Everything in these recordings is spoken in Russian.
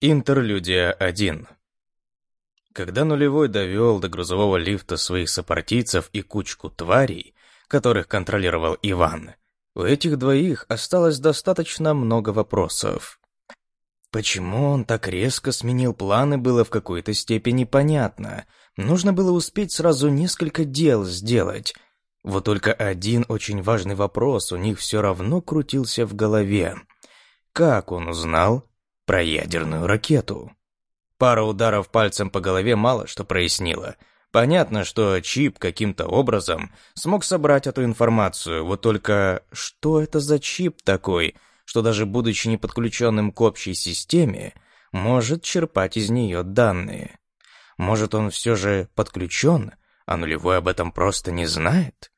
Интерлюдия 1 Когда нулевой довел до грузового лифта своих сопартийцев и кучку тварей, которых контролировал Иван, у этих двоих осталось достаточно много вопросов. Почему он так резко сменил планы, было в какой-то степени понятно. Нужно было успеть сразу несколько дел сделать. Вот только один очень важный вопрос у них все равно крутился в голове. Как он узнал, про ядерную ракету. Пара ударов пальцем по голове мало что прояснило. Понятно, что чип каким-то образом смог собрать эту информацию, вот только что это за чип такой, что даже будучи не подключенным к общей системе, может черпать из нее данные? Может, он все же подключен, а нулевой об этом просто не знает?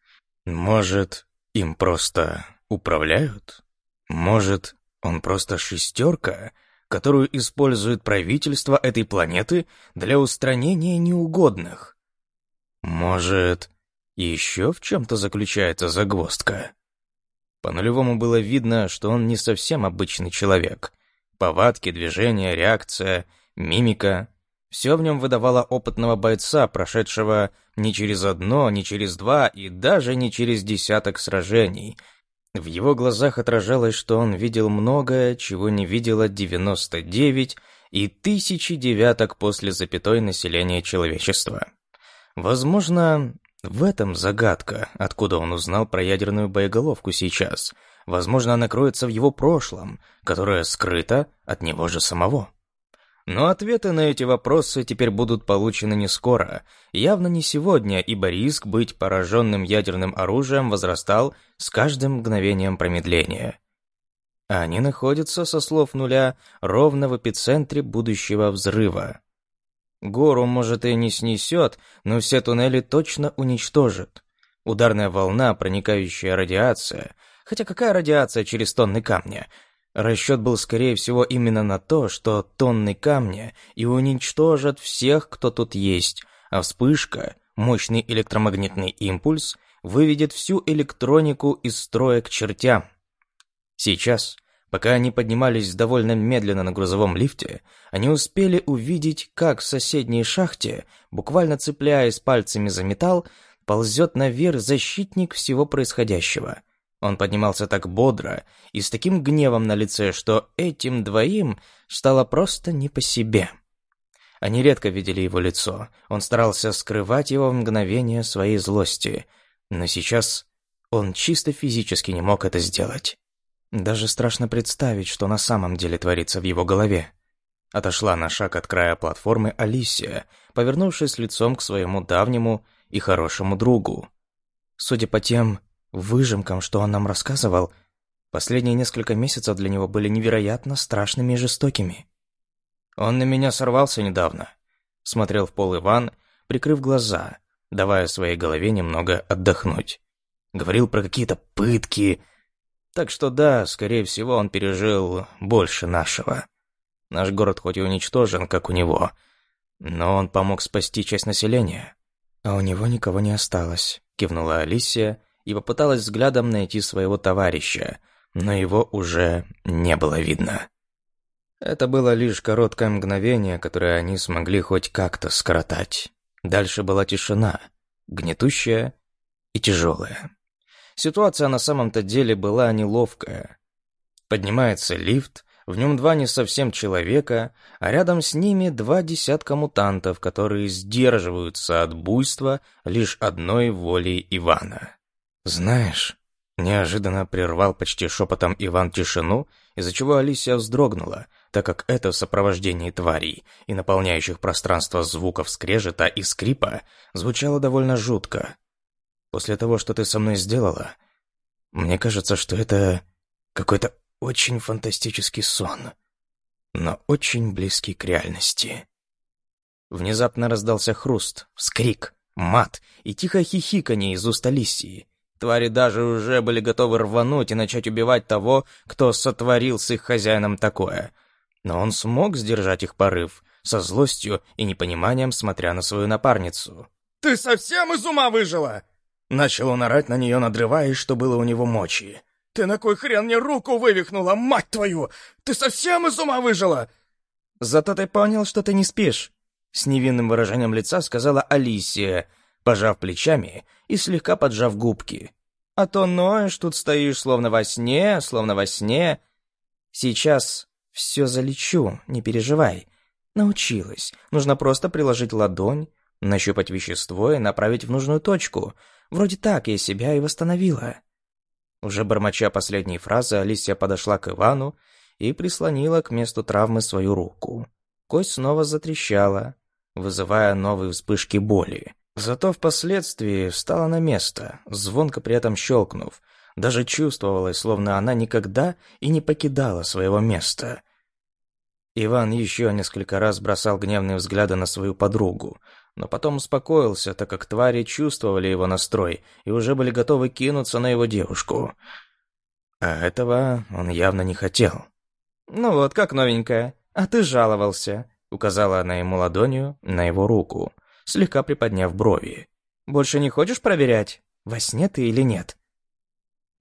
Может, им просто управляют? Может, он просто шестерка, которую использует правительство этой планеты для устранения неугодных. Может, еще в чем-то заключается загвоздка? По-нулевому было видно, что он не совсем обычный человек. Повадки, движения, реакция, мимика — все в нем выдавало опытного бойца, прошедшего не через одно, не через два и даже не через десяток сражений — в его глазах отражалось, что он видел многое, чего не видело 99 и тысячи девяток после запятой населения человечества. Возможно, в этом загадка, откуда он узнал про ядерную боеголовку сейчас. Возможно, она кроется в его прошлом, которое скрыто от него же самого. Но ответы на эти вопросы теперь будут получены не скоро, явно не сегодня, ибо риск быть пораженным ядерным оружием возрастал с каждым мгновением промедления. Они находятся, со слов нуля, ровно в эпицентре будущего взрыва. Гору, может, и не снесет, но все туннели точно уничтожит. Ударная волна, проникающая радиация. Хотя какая радиация через тонны камня? Расчет был, скорее всего, именно на то, что тонны камня и уничтожат всех, кто тут есть, а вспышка, мощный электромагнитный импульс, выведет всю электронику из строя к чертям. Сейчас, пока они поднимались довольно медленно на грузовом лифте, они успели увидеть, как в соседней шахте, буквально цепляясь пальцами за металл, ползет наверх защитник всего происходящего — он поднимался так бодро и с таким гневом на лице, что этим двоим стало просто не по себе. Они редко видели его лицо. Он старался скрывать его в мгновение своей злости, но сейчас он чисто физически не мог это сделать. Даже страшно представить, что на самом деле творится в его голове. Отошла на шаг от края платформы Алисия, повернувшись лицом к своему давнему и хорошему другу. Судя по тем выжимкам, что он нам рассказывал, последние несколько месяцев для него были невероятно страшными и жестокими. Он на меня сорвался недавно. Смотрел в пол Иван, прикрыв глаза, давая своей голове немного отдохнуть. Говорил про какие-то пытки. Так что да, скорее всего, он пережил больше нашего. Наш город хоть и уничтожен, как у него, но он помог спасти часть населения. А у него никого не осталось, кивнула Алисия, и попыталась взглядом найти своего товарища, но его уже не было видно. Это было лишь короткое мгновение, которое они смогли хоть как-то скоротать. Дальше была тишина, гнетущая и тяжелая. Ситуация на самом-то деле была неловкая. Поднимается лифт, в нем два не совсем человека, а рядом с ними два десятка мутантов, которые сдерживаются от буйства лишь одной волей Ивана. «Знаешь...» — неожиданно прервал почти шепотом Иван тишину, из-за чего Алисия вздрогнула, так как это в сопровождении тварей и наполняющих пространство звуков скрежета и скрипа звучало довольно жутко. «После того, что ты со мной сделала, мне кажется, что это какой-то очень фантастический сон, но очень близкий к реальности». Внезапно раздался хруст, вскрик, мат и тихое хихиканье из уст Алисии. Твари даже уже были готовы рвануть и начать убивать того, кто сотворил с их хозяином такое. Но он смог сдержать их порыв, со злостью и непониманием смотря на свою напарницу. «Ты совсем из ума выжила?» Начал он орать на нее, надрываясь, что было у него мочи. «Ты на кой хрен мне руку вывихнула, мать твою? Ты совсем из ума выжила?» Зато ты понял, что ты не спишь», — с невинным выражением лица сказала Алисия, пожав плечами и слегка поджав губки. «А то ноешь, тут стоишь, словно во сне, словно во сне. Сейчас все залечу, не переживай. Научилась. Нужно просто приложить ладонь, нащупать вещество и направить в нужную точку. Вроде так я себя и восстановила». Уже бормоча последние фразы, Алисия подошла к Ивану и прислонила к месту травмы свою руку. Кость снова затрещала, вызывая новые вспышки боли. Зато впоследствии встала на место, звонко при этом щелкнув. Даже чувствовалось, словно она никогда и не покидала своего места. Иван еще несколько раз бросал гневные взгляды на свою подругу, но потом успокоился, так как твари чувствовали его настрой и уже были готовы кинуться на его девушку. А этого он явно не хотел. «Ну вот, как новенькая. А ты жаловался», — указала она ему ладонью на его руку, слегка приподняв брови. «Больше не хочешь проверять, во сне ты или нет?»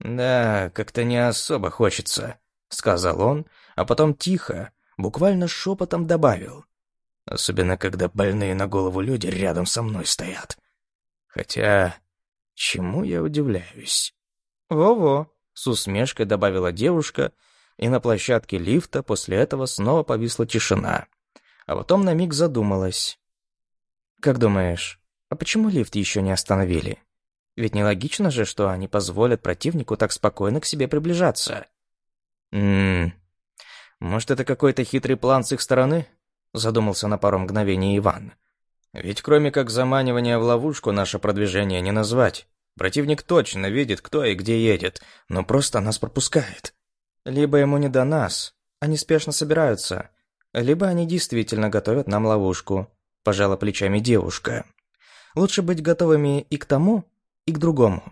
«Да, как-то не особо хочется», — сказал он, а потом тихо, буквально шепотом добавил. Особенно, когда больные на голову люди рядом со мной стоят. Хотя, чему я удивляюсь? «Во-во», — с усмешкой добавила девушка, и на площадке лифта после этого снова повисла тишина. А потом на миг задумалась. «Как думаешь, а почему лифт еще не остановили? Ведь нелогично же, что они позволят противнику так спокойно к себе приближаться». «Ммм, может, это какой-то хитрый план с их стороны?» Задумался на пару мгновений Иван. «Ведь кроме как заманивания в ловушку наше продвижение не назвать. Противник точно видит, кто и где едет, но просто нас пропускает. Либо ему не до нас, они спешно собираются, либо они действительно готовят нам ловушку», — пожала плечами девушка. «Лучше быть готовыми и к тому, и к другому».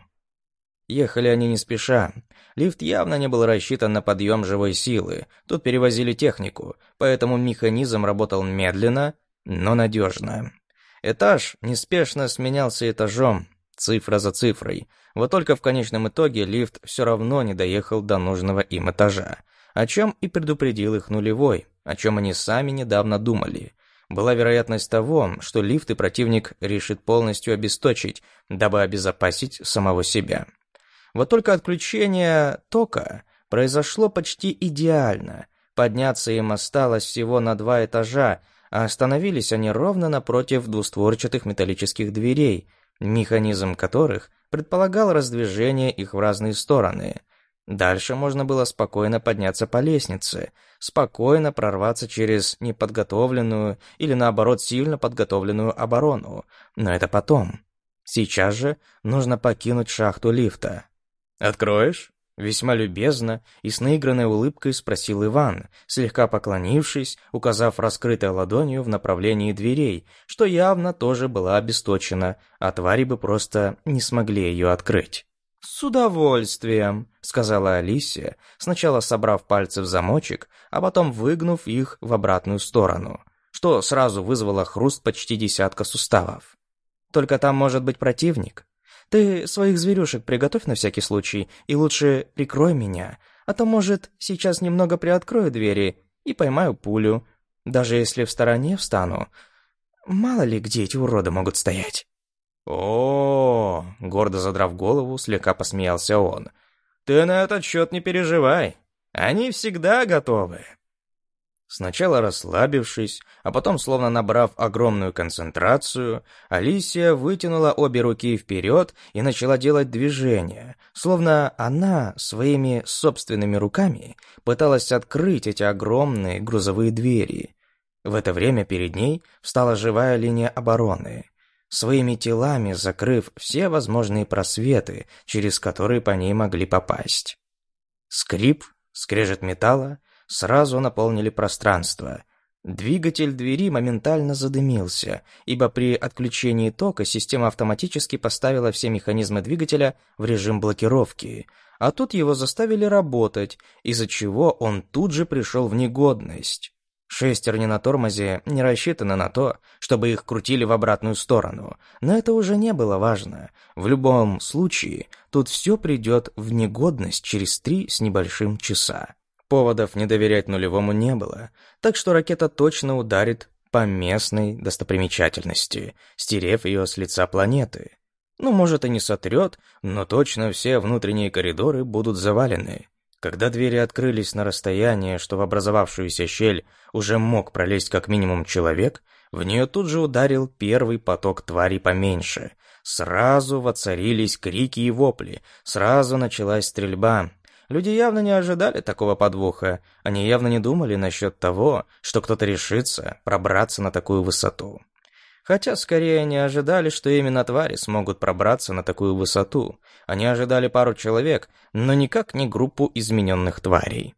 Ехали они не спеша. Лифт явно не был рассчитан на подъем живой силы. Тут перевозили технику, поэтому механизм работал медленно, но надежно. Этаж неспешно сменялся этажом, цифра за цифрой. Вот только в конечном итоге лифт все равно не доехал до нужного им этажа, о чем и предупредил их нулевой, о чем они сами недавно думали. Была вероятность того, что лифт и противник решит полностью обесточить, дабы обезопасить самого себя. Вот только отключение тока произошло почти идеально. Подняться им осталось всего на два этажа, а остановились они ровно напротив двустворчатых металлических дверей, механизм которых предполагал раздвижение их в разные стороны. Дальше можно было спокойно подняться по лестнице, спокойно прорваться через неподготовленную или наоборот сильно подготовленную оборону. Но это потом. Сейчас же нужно покинуть шахту лифта. «Откроешь?» Весьма любезно и с наигранной улыбкой спросил Иван, слегка поклонившись, указав раскрытой ладонью в направлении дверей, что явно тоже была обесточена, а твари бы просто не смогли ее открыть. «С удовольствием», — сказала Алисия, сначала собрав пальцы в замочек, а потом выгнув их в обратную сторону, что сразу вызвало хруст почти десятка суставов. «Только там может быть противник. Ты своих зверюшек приготовь на всякий случай, и лучше прикрой меня, а то, может, сейчас немного приоткрою двери и поймаю пулю. Даже если в стороне встану, мало ли где эти уроды могут стоять». О, гордо задрав голову, слегка посмеялся он. Ты на этот счет не переживай. Они всегда готовы. Сначала расслабившись, а потом, словно набрав огромную концентрацию, Алисия вытянула обе руки вперед и начала делать движения, словно она своими собственными руками пыталась открыть эти огромные грузовые двери. В это время перед ней встала живая линия обороны, своими телами закрыв все возможные просветы, через которые по ней могли попасть. Скрип, скрежет металла, сразу наполнили пространство. Двигатель двери моментально задымился, ибо при отключении тока система автоматически поставила все механизмы двигателя в режим блокировки, а тут его заставили работать, из-за чего он тут же пришел в негодность. Шестерни на тормозе не рассчитаны на то, чтобы их крутили в обратную сторону, но это уже не было важно. В любом случае, тут все придет в негодность через три с небольшим часа. Поводов не доверять нулевому не было, так что ракета точно ударит по местной достопримечательности, стерев ее с лица планеты. Ну, может, и не сотрет, но точно все внутренние коридоры будут завалены. Когда двери открылись на расстояние, что в образовавшуюся щель уже мог пролезть как минимум человек, в нее тут же ударил первый поток тварей поменьше. Сразу воцарились крики и вопли, сразу началась стрельба. Люди явно не ожидали такого подвоха, они явно не думали насчет того, что кто-то решится пробраться на такую высоту. Хотя скорее не ожидали, что именно твари смогут пробраться на такую высоту. Они ожидали пару человек, но никак не группу измененных тварей.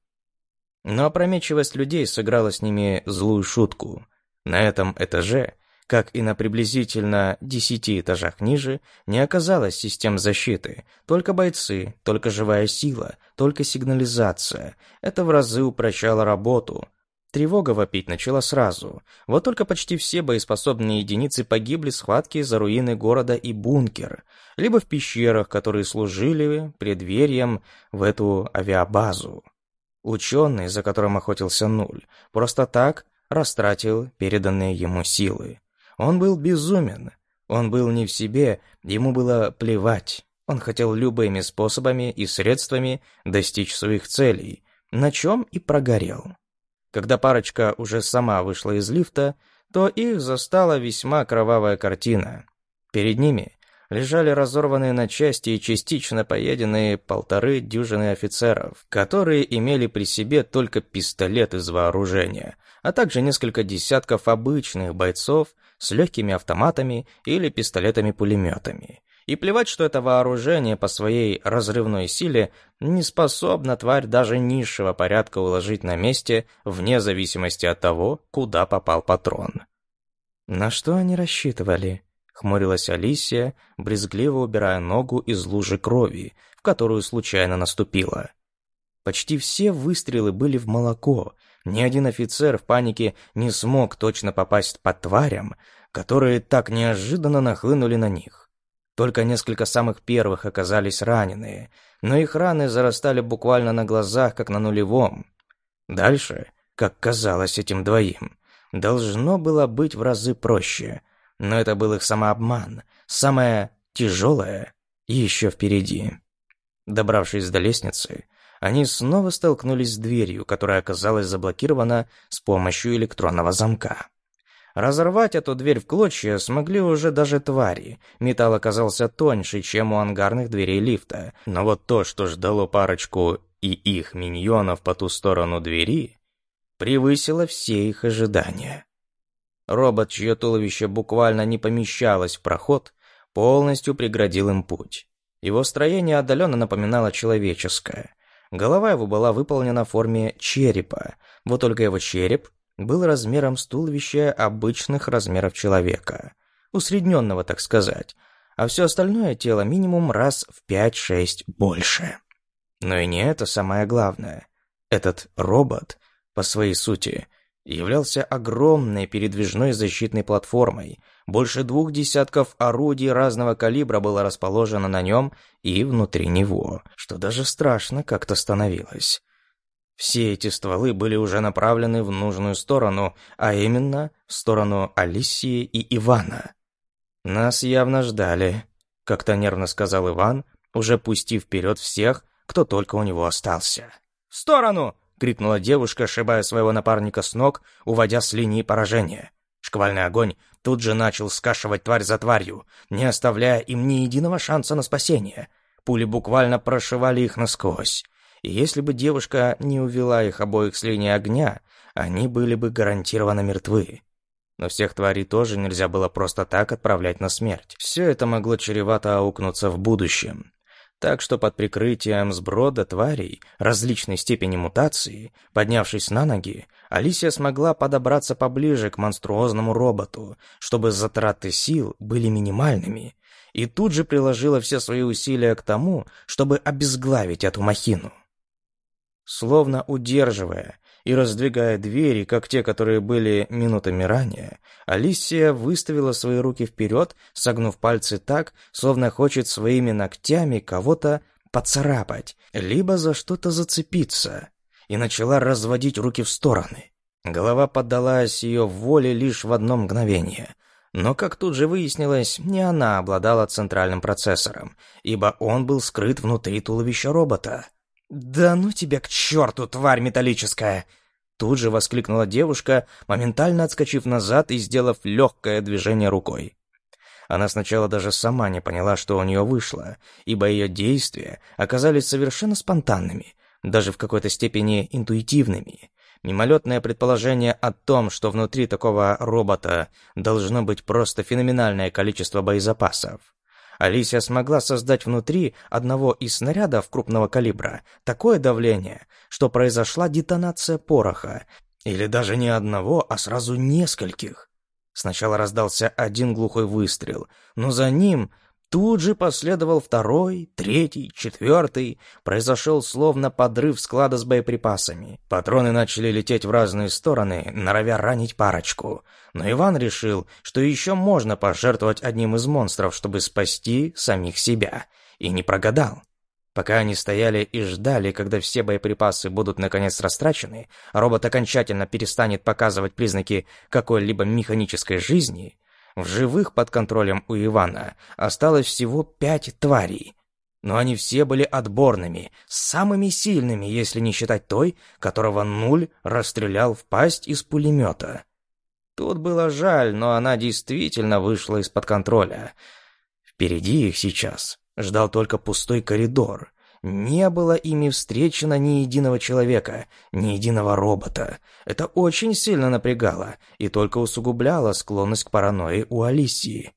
Но опрометчивость людей сыграла с ними злую шутку. На этом этаже, как и на приблизительно десяти этажах ниже, не оказалось систем защиты. Только бойцы, только живая сила, только сигнализация. Это в разы упрощало работу – Тревога вопить начала сразу. Вот только почти все боеспособные единицы погибли в схватке за руины города и бункер, либо в пещерах, которые служили преддверием в эту авиабазу. Ученый, за которым охотился Нуль, просто так растратил переданные ему силы. Он был безумен, он был не в себе, ему было плевать. Он хотел любыми способами и средствами достичь своих целей, на чем и прогорел. Когда парочка уже сама вышла из лифта, то их застала весьма кровавая картина. Перед ними лежали разорванные на части и частично поеденные полторы дюжины офицеров, которые имели при себе только пистолет из вооружения, а также несколько десятков обычных бойцов с легкими автоматами или пистолетами-пулеметами. И плевать, что это вооружение по своей разрывной силе не способно тварь даже низшего порядка уложить на месте, вне зависимости от того, куда попал патрон. «На что они рассчитывали?» — хмурилась Алисия, брезгливо убирая ногу из лужи крови, в которую случайно наступила. Почти все выстрелы были в молоко. Ни один офицер в панике не смог точно попасть по тварям, которые так неожиданно нахлынули на них. Только несколько самых первых оказались раненые, но их раны зарастали буквально на глазах, как на нулевом. Дальше, как казалось этим двоим, должно было быть в разы проще, но это был их самообман, самое тяжелое еще впереди. Добравшись до лестницы, они снова столкнулись с дверью, которая оказалась заблокирована с помощью электронного замка. Разорвать эту дверь в клочья смогли уже даже твари. Металл оказался тоньше, чем у ангарных дверей лифта. Но вот то, что ждало парочку и их миньонов по ту сторону двери, превысило все их ожидания. Робот, чье туловище буквально не помещалось в проход, полностью преградил им путь. Его строение отдаленно напоминало человеческое. Голова его была выполнена в форме черепа, вот только его череп был размером с туловище обычных размеров человека, усредненного, так сказать, а все остальное тело минимум раз в 5-6 больше. Но и не это самое главное. Этот робот, по своей сути, являлся огромной передвижной защитной платформой. Больше двух десятков орудий разного калибра было расположено на нем и внутри него, что даже страшно как-то становилось. Все эти стволы были уже направлены в нужную сторону, а именно в сторону Алисии и Ивана. «Нас явно ждали», — как-то нервно сказал Иван, уже пустив вперед всех, кто только у него остался. «В сторону!» — крикнула девушка, сшибая своего напарника с ног, уводя с линии поражения. Шквальный огонь тут же начал скашивать тварь за тварью, не оставляя им ни единого шанса на спасение. Пули буквально прошивали их насквозь и если бы девушка не увела их обоих с линии огня, они были бы гарантированно мертвы. Но всех тварей тоже нельзя было просто так отправлять на смерть. Все это могло чревато аукнуться в будущем. Так что под прикрытием сброда тварей различной степени мутации, поднявшись на ноги, Алисия смогла подобраться поближе к монструозному роботу, чтобы затраты сил были минимальными, и тут же приложила все свои усилия к тому, чтобы обезглавить эту махину. Словно удерживая и раздвигая двери, как те, которые были минутами ранее, Алисия выставила свои руки вперед, согнув пальцы так, словно хочет своими ногтями кого-то поцарапать, либо за что-то зацепиться. и начала разводить руки в стороны. Голова поддалась ее воле лишь в одно мгновение. Но, как тут же выяснилось, не она обладала центральным процессором, ибо он был скрыт внутри туловища робота. «Да ну тебя к черту, тварь металлическая!» Тут же воскликнула девушка, моментально отскочив назад и сделав легкое движение рукой. Она сначала даже сама не поняла, что у нее вышло, ибо ее действия оказались совершенно спонтанными, даже в какой-то степени интуитивными. Мимолетное предположение о том, что внутри такого робота должно быть просто феноменальное количество боезапасов. Алисия смогла создать внутри одного из снарядов крупного калибра такое давление, что произошла детонация пороха, или даже не одного, а сразу нескольких. Сначала раздался один глухой выстрел, но за ним Тут же последовал второй, третий, четвертый. Произошел словно подрыв склада с боеприпасами. Патроны начали лететь в разные стороны, норовя ранить парочку. Но Иван решил, что еще можно пожертвовать одним из монстров, чтобы спасти самих себя. И не прогадал. Пока они стояли и ждали, когда все боеприпасы будут наконец растрачены, робот окончательно перестанет показывать признаки какой-либо механической жизни, в живых под контролем у Ивана осталось всего пять тварей. Но они все были отборными, самыми сильными, если не считать той, которого Нуль расстрелял в пасть из пулемета. Тут было жаль, но она действительно вышла из-под контроля. Впереди их сейчас ждал только пустой коридор, не было ими встречено ни единого человека, ни единого робота. Это очень сильно напрягало и только усугубляло склонность к паранойи у Алисии.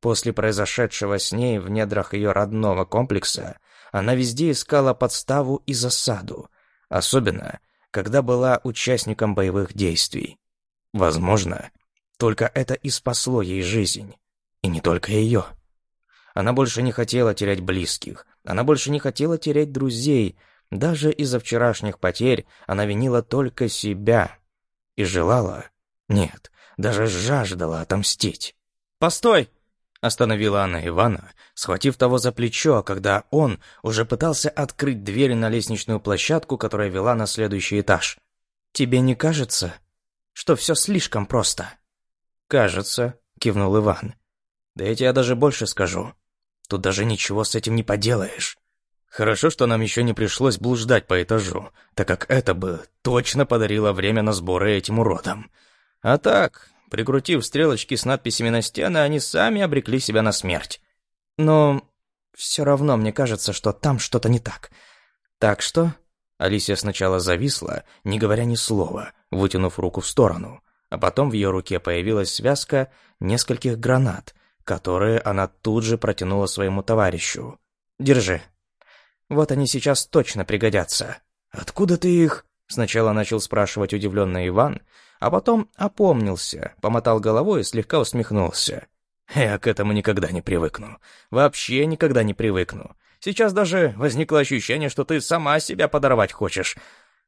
После произошедшего с ней в недрах ее родного комплекса, она везде искала подставу и засаду, особенно, когда была участником боевых действий. Возможно, только это и спасло ей жизнь. И не только ее. Она больше не хотела терять близких, она больше не хотела терять друзей. Даже из-за вчерашних потерь она винила только себя. И желала... Нет, даже жаждала отомстить. «Постой!» — остановила она Ивана, схватив того за плечо, когда он уже пытался открыть дверь на лестничную площадку, которая вела на следующий этаж. «Тебе не кажется, что все слишком просто?» «Кажется», — кивнул Иван. «Да я тебе даже больше скажу. Тут даже ничего с этим не поделаешь. Хорошо, что нам еще не пришлось блуждать по этажу, так как это бы точно подарило время на сборы этим уродам. А так, прикрутив стрелочки с надписями на стены, они сами обрекли себя на смерть. Но все равно мне кажется, что там что-то не так. Так что... Алисия сначала зависла, не говоря ни слова, вытянув руку в сторону, а потом в ее руке появилась связка нескольких гранат — которые она тут же протянула своему товарищу. «Держи. Вот они сейчас точно пригодятся». «Откуда ты их?» Сначала начал спрашивать удивленный Иван, а потом опомнился, помотал головой и слегка усмехнулся. «Я к этому никогда не привыкну. Вообще никогда не привыкну. Сейчас даже возникло ощущение, что ты сама себя подорвать хочешь.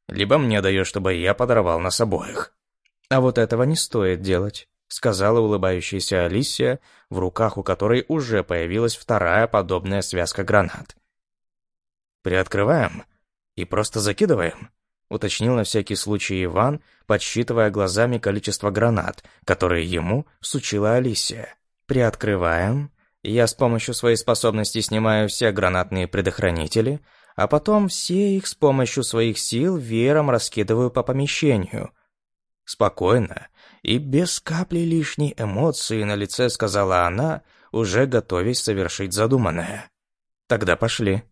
Либо мне даешь, чтобы я подорвал нас обоих». «А вот этого не стоит делать сказала улыбающаяся Алисия, в руках у которой уже появилась вторая подобная связка гранат. «Приоткрываем и просто закидываем», — уточнил на всякий случай Иван, подсчитывая глазами количество гранат, которые ему сучила Алисия. «Приоткрываем. Я с помощью своей способности снимаю все гранатные предохранители, а потом все их с помощью своих сил веером раскидываю по помещению». Спокойно, и без капли лишней эмоции на лице сказала она, уже готовясь совершить задуманное. «Тогда пошли».